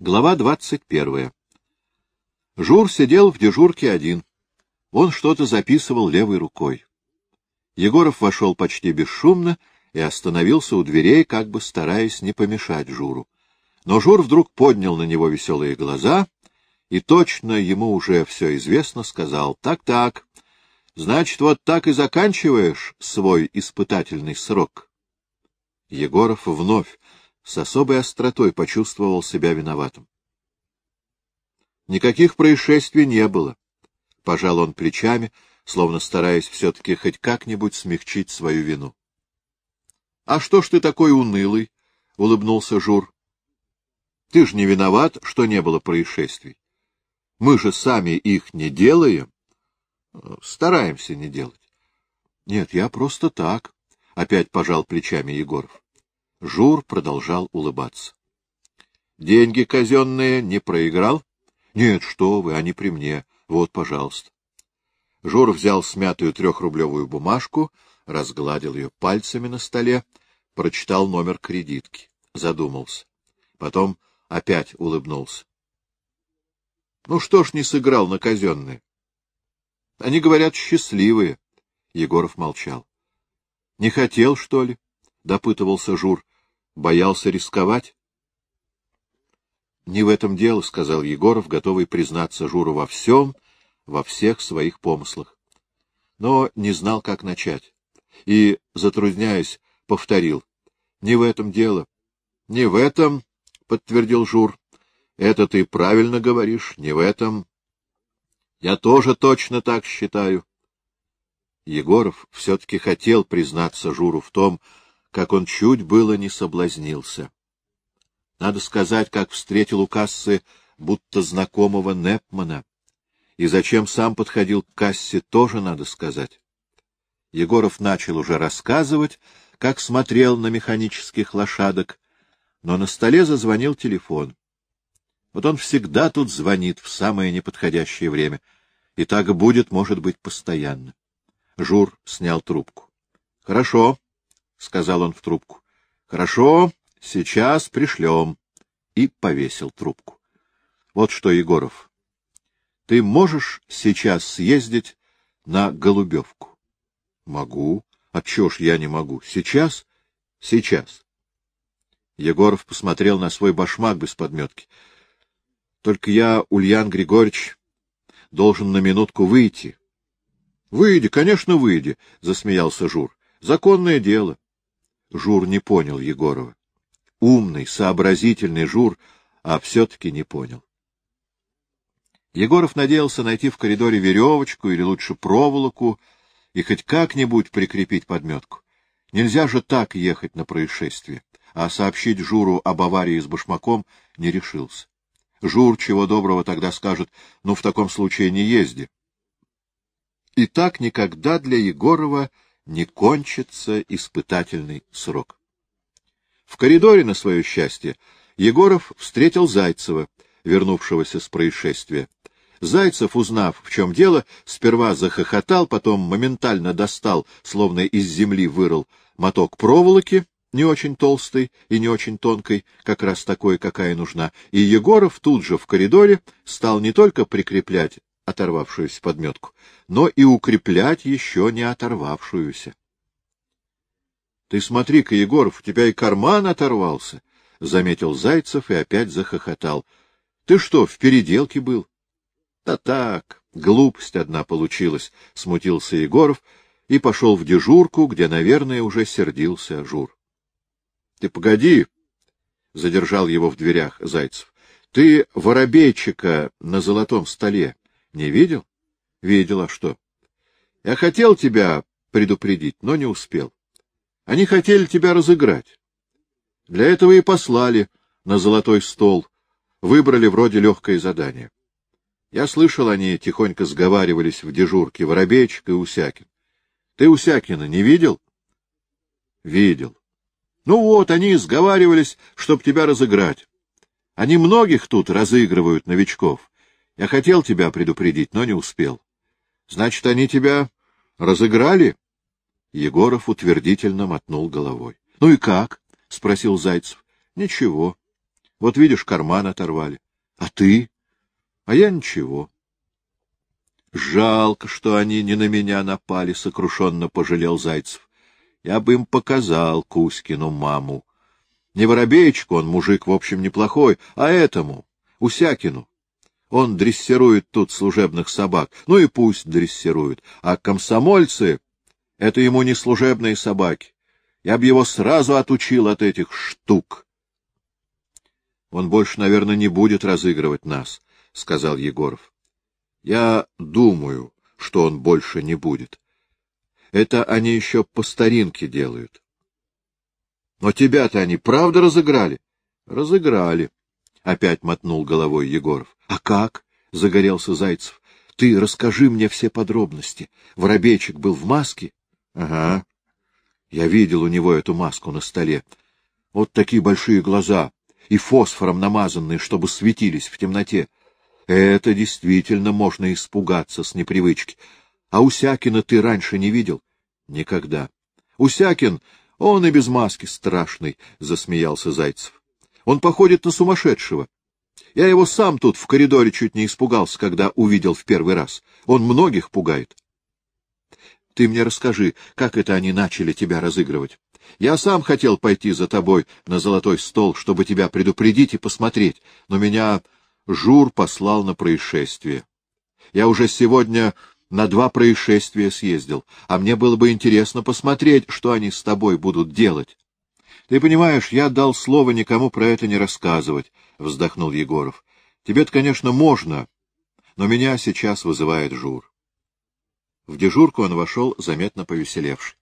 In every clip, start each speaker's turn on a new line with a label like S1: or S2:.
S1: Глава двадцать первая. Жур сидел в дежурке один. Он что-то записывал левой рукой. Егоров вошел почти бесшумно и остановился у дверей, как бы стараясь не помешать Журу. Но Жур вдруг поднял на него веселые глаза и точно ему уже все известно сказал. «Так-так, значит, вот так и заканчиваешь свой испытательный срок». Егоров вновь с особой остротой почувствовал себя виноватым. Никаких происшествий не было. Пожал он плечами, словно стараясь все-таки хоть как-нибудь смягчить свою вину. — А что ж ты такой унылый? — улыбнулся Жур. — Ты ж не виноват, что не было происшествий. Мы же сами их не делаем. Стараемся не делать. — Нет, я просто так, — опять пожал плечами Егоров. Жур продолжал улыбаться. — Деньги казенные не проиграл? — Нет, что вы, они при мне. Вот, пожалуйста. Жур взял смятую трехрублевую бумажку, разгладил ее пальцами на столе, прочитал номер кредитки, задумался. Потом опять улыбнулся. — Ну что ж не сыграл на казенные? — Они, говорят, счастливые. Егоров молчал. — Не хотел, что ли? — допытывался Жур. Боялся рисковать? — Не в этом дело, — сказал Егоров, готовый признаться Журу во всем, во всех своих помыслах. Но не знал, как начать. И, затрудняясь, повторил. — Не в этом дело. — Не в этом, — подтвердил Жур. — Это ты правильно говоришь, не в этом. Я тоже точно так считаю. Егоров все-таки хотел признаться Журу в том, как он чуть было не соблазнился. Надо сказать, как встретил у кассы будто знакомого Непмана. И зачем сам подходил к кассе, тоже надо сказать. Егоров начал уже рассказывать, как смотрел на механических лошадок, но на столе зазвонил телефон. Вот он всегда тут звонит в самое неподходящее время, и так будет, может быть, постоянно. Жур снял трубку. — Хорошо, — сказал он в трубку. — Хорошо, сейчас пришлем. И повесил трубку. — Вот что, Егоров, ты можешь сейчас съездить на Голубевку? — Могу. А чё ж я не могу? Сейчас? — Сейчас. Егоров посмотрел на свой башмак без подметки. — Только я, Ульян Григорьевич, должен на минутку выйти. — Выйди, конечно, выйди, — засмеялся Жур. — Законное дело. Жур не понял Егорова. Умный, сообразительный Жур, а все-таки не понял. Егоров надеялся найти в коридоре веревочку или лучше проволоку и хоть как-нибудь прикрепить подметку. Нельзя же так ехать на происшествие, а сообщить Журу об аварии с башмаком не решился. Жур, чего доброго, тогда скажет, ну, в таком случае не езди. И так никогда для Егорова не кончится испытательный срок. В коридоре, на свое счастье, Егоров встретил Зайцева, вернувшегося с происшествия. Зайцев, узнав, в чем дело, сперва захохотал, потом моментально достал, словно из земли вырыл, моток проволоки, не очень толстой и не очень тонкой, как раз такой, какая нужна, и Егоров тут же в коридоре стал не только прикреплять оторвавшуюся подметку, но и укреплять еще не оторвавшуюся. — Ты смотри-ка, Егоров, у тебя и карман оторвался, — заметил Зайцев и опять захохотал. — Ты что, в переделке был? — Да так, глупость одна получилась, — смутился Егоров и пошел в дежурку, где, наверное, уже сердился Жур. — Ты погоди, — задержал его в дверях Зайцев. — Ты воробейчика на золотом столе не видел? Видел, а что? Я хотел тебя предупредить, но не успел. Они хотели тебя разыграть. Для этого и послали на золотой стол. Выбрали вроде легкое задание. Я слышал, они тихонько сговаривались в дежурке Воробейчик и Усякин. Ты Усякина не видел? Видел. Ну вот, они сговаривались, чтоб тебя разыграть. Они многих тут разыгрывают, новичков. Я хотел тебя предупредить, но не успел. Значит, они тебя разыграли? Егоров утвердительно мотнул головой. — Ну и как? — спросил Зайцев. — Ничего. Вот видишь, карман оторвали. А ты? А я ничего. Жалко, что они не на меня напали, — сокрушенно пожалел Зайцев. Я бы им показал Кузькину маму. Не Воробеечку, он мужик, в общем, неплохой, а этому, Усякину. Он дрессирует тут служебных собак. Ну и пусть дрессирует. А комсомольцы — это ему не служебные собаки. Я бы его сразу отучил от этих штук. — Он больше, наверное, не будет разыгрывать нас, — сказал Егоров. — Я думаю, что он больше не будет. Это они еще по старинке делают. — Но тебя-то они правда разыграли? — Разыграли. — опять мотнул головой Егоров. — А как? — загорелся Зайцев. — Ты расскажи мне все подробности. Воробейчик был в маске? — Ага. Я видел у него эту маску на столе. Вот такие большие глаза и фосфором намазанные, чтобы светились в темноте. Это действительно можно испугаться с непривычки. А Усякина ты раньше не видел? — Никогда. — Усякин, он и без маски страшный, — засмеялся Зайцев. Он походит на сумасшедшего. Я его сам тут в коридоре чуть не испугался, когда увидел в первый раз. Он многих пугает. Ты мне расскажи, как это они начали тебя разыгрывать. Я сам хотел пойти за тобой на золотой стол, чтобы тебя предупредить и посмотреть, но меня Жур послал на происшествие. Я уже сегодня на два происшествия съездил, а мне было бы интересно посмотреть, что они с тобой будут делать. Ты понимаешь, я дал слово никому про это не рассказывать, — вздохнул Егоров. Тебе-то, конечно, можно, но меня сейчас вызывает Жур. В дежурку он вошел, заметно повеселевший.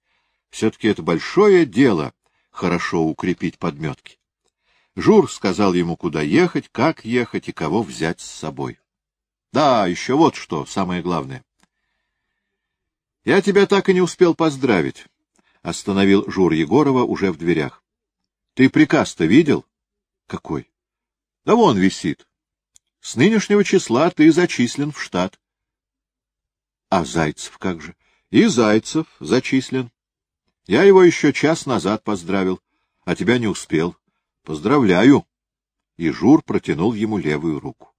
S1: Все-таки это большое дело — хорошо укрепить подметки. Жур сказал ему, куда ехать, как ехать и кого взять с собой. Да, еще вот что, самое главное. Я тебя так и не успел поздравить, — остановил Жур Егорова уже в дверях. Ты приказ-то видел? Какой? Да вон висит. С нынешнего числа ты зачислен в штат. А Зайцев как же? И Зайцев зачислен. Я его еще час назад поздравил, а тебя не успел. Поздравляю. И Жур протянул ему левую руку.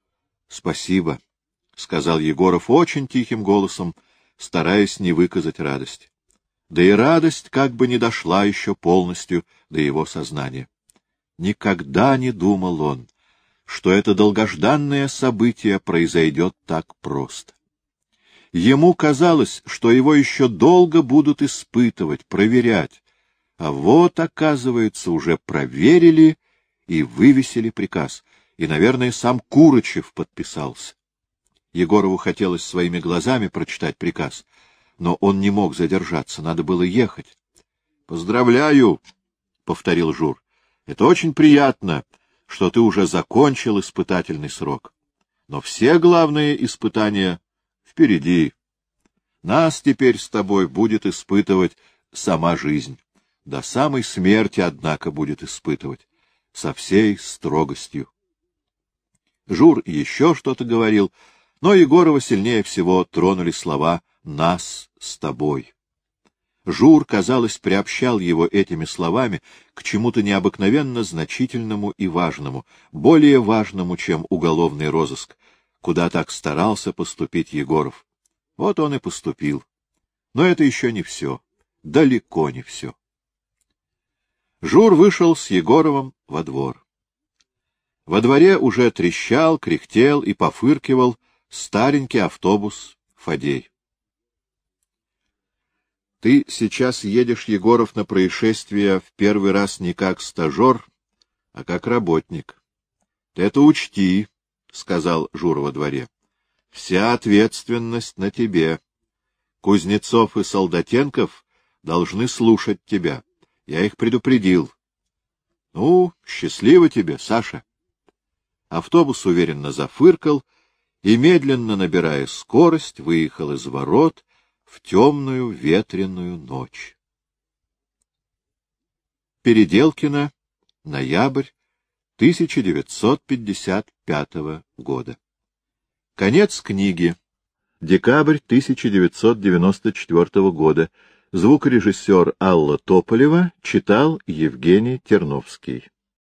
S1: — Спасибо, — сказал Егоров очень тихим голосом, стараясь не выказать радость да и радость как бы не дошла еще полностью до его сознания. Никогда не думал он, что это долгожданное событие произойдет так просто. Ему казалось, что его еще долго будут испытывать, проверять, а вот, оказывается, уже проверили и вывесили приказ, и, наверное, сам Курочев подписался. Егорову хотелось своими глазами прочитать приказ, но он не мог задержаться, надо было ехать. — Поздравляю, — повторил Жур. — Это очень приятно, что ты уже закончил испытательный срок. Но все главные испытания впереди. Нас теперь с тобой будет испытывать сама жизнь. До самой смерти, однако, будет испытывать. Со всей строгостью. Жур еще что-то говорил, но Егорова сильнее всего тронули слова нас с тобой. Жур, казалось, приобщал его этими словами к чему-то необыкновенно значительному и важному, более важному, чем уголовный розыск, куда так старался поступить Егоров. Вот он и поступил. Но это еще не все, далеко не все. Жур вышел с Егоровым во двор. Во дворе уже трещал, кряхтел и пофыркивал старенький автобус Фадей. Ты сейчас едешь, Егоров, на происшествие в первый раз не как стажер, а как работник. Ты это учти, — сказал Жур во дворе. Вся ответственность на тебе. Кузнецов и Солдатенков должны слушать тебя. Я их предупредил. Ну, счастливо тебе, Саша. Автобус уверенно зафыркал и, медленно набирая скорость, выехал из ворот, в темную ветреную ночь. Переделкино, ноябрь 1955 года. Конец книги. Декабрь 1994 года. Звукорежиссер Алла Тополева читал Евгений Терновский.